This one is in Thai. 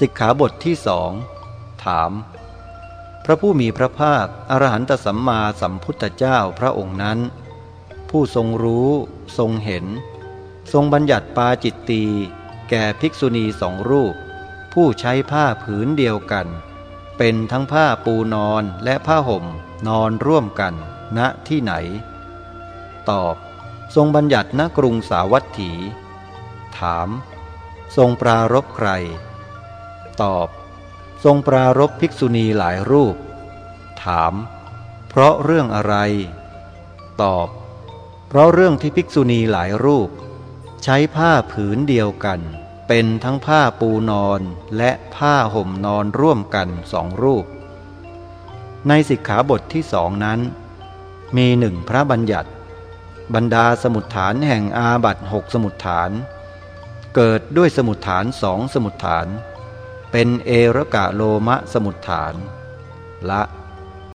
สิกขาบทที่สองถาม พระผู้มีพระภาคอรหันตสัมมาสัมพุทธเจ้าพระองค์นั้น ผู้ทรงรู้ทรงเห็น ทรงบัญญัติปาจิตตีแก่ภิกษุณีสองรูป ผู้ใช้ผ้าผืนเดียวกัน เป็นทั้งผ้าปูนอนและผ้าห่มนอนร่วมกันณที่ไหน ตอบ ทรงบัญญัติณกรุงสาวัตถี ถาม ทรงปรารบใคร ตอบ ทรงปรารบภิกษุณีหลายรูป ถาม เพราะเรื่องอะไร ตอบ เพราะเรื่องที่ภิกษุณีหลายรูป ใช้ผ้าผืนเดียวกัน เป็นทั้งผ้าปูนอนและผ้าห่มนอนร่วมกันสองรูป ในสิกขาบทที่สองนั้น มีหนึ่งพระบัญญัติ บรรดาสมุดฐานแห่งอาบัตหกสมุดฐานเกิดด้วยสมุดฐานสองสมุดฐาน เป็นเอรกะโลมะสมุทฐาน ละ